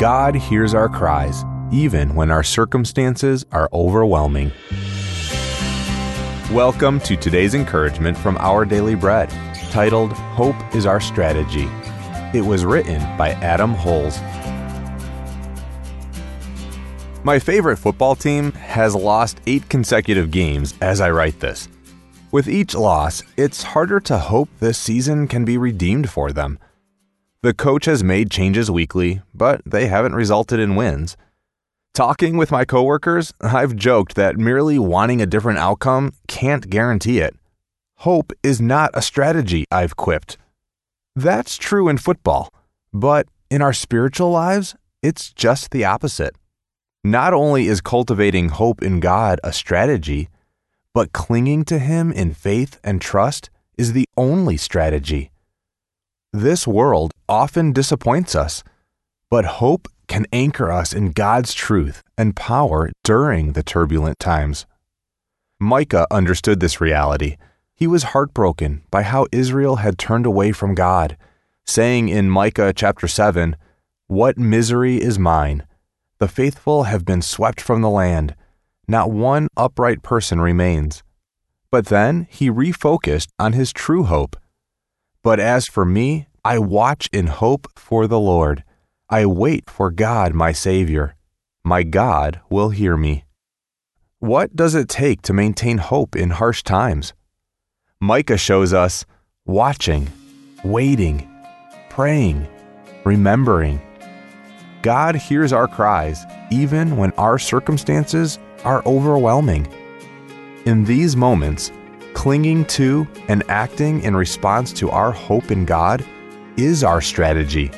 God hears our cries, even when our circumstances are overwhelming. Welcome to today's encouragement from Our Daily Bread, titled Hope is Our Strategy. It was written by Adam Holz. My favorite football team has lost eight consecutive games as I write this. With each loss, it's harder to hope this season can be redeemed for them. The coach has made changes weekly, but they haven't resulted in wins. Talking with my coworkers, I've joked that merely wanting a different outcome can't guarantee it. Hope is not a strategy, I've quipped. That's true in football, but in our spiritual lives, it's just the opposite. Not only is cultivating hope in God a strategy, but clinging to Him in faith and trust is the only strategy. This world often disappoints us, but hope can anchor us in God's truth and power during the turbulent times. Micah understood this reality. He was heartbroken by how Israel had turned away from God, saying in Micah chapter 7, What misery is mine! The faithful have been swept from the land. Not one upright person remains. But then he refocused on his true hope but as for me, I watch in hope for the Lord. I wait for God, my Savior. My God will hear me. What does it take to maintain hope in harsh times? Micah shows us watching, waiting, praying, remembering. God hears our cries even when our circumstances are overwhelming. In these moments, clinging to and acting in response to our hope in God is our strategy,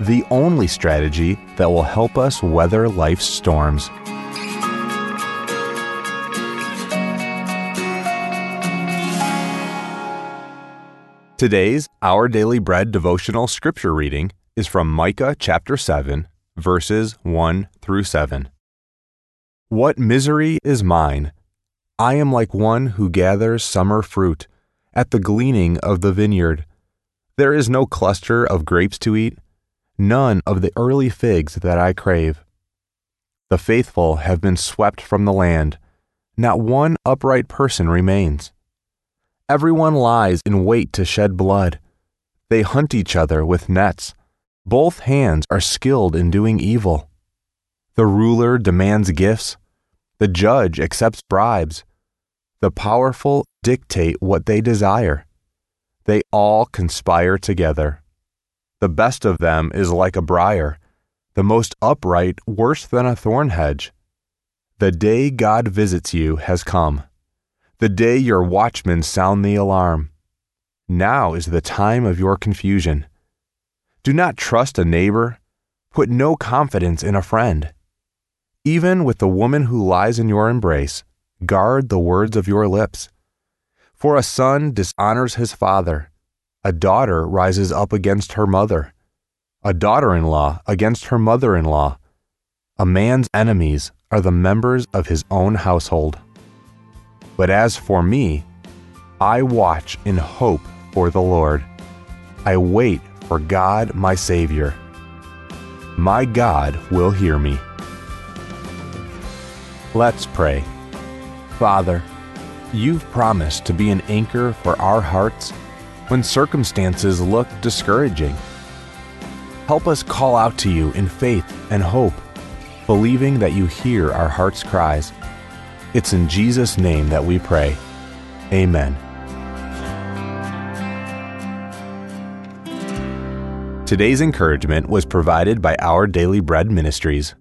the only strategy that will help us weather life's storms. Today's Our Daily Bread devotional scripture reading is from Micah chapter 7, verses 1 through 7. What misery is mine! I am like one who gathers summer fruit at the gleaning of the vineyard. There is no cluster of grapes to eat, none of the early figs that I crave. The faithful have been swept from the land, not one upright person remains. Everyone lies in wait to shed blood. They hunt each other with nets. Both hands are skilled in doing evil. The ruler demands gifts. The judge accepts bribes. The powerful dictate what they desire. They all conspire together. The best of them is like a briar, the most upright worse than a thorn hedge. The day God visits you has come the day your watchmen sound the alarm. Now is the time of your confusion. Do not trust a neighbor, put no confidence in a friend. Even with the woman who lies in your embrace, guard the words of your lips. For a son dishonors his father, a daughter rises up against her mother, a daughter in law against her mother in law. A man's enemies are the members of his own household. But as for me, I watch in hope for the Lord. I wait for God my Savior. My God will hear me. Let's pray. Father, you've promised to be an anchor for our hearts when circumstances look discouraging. Help us call out to you in faith and hope, believing that you hear our heart's cries. It's in Jesus' name that we pray. Amen. Today's encouragement was provided by Our Daily Bread Ministries.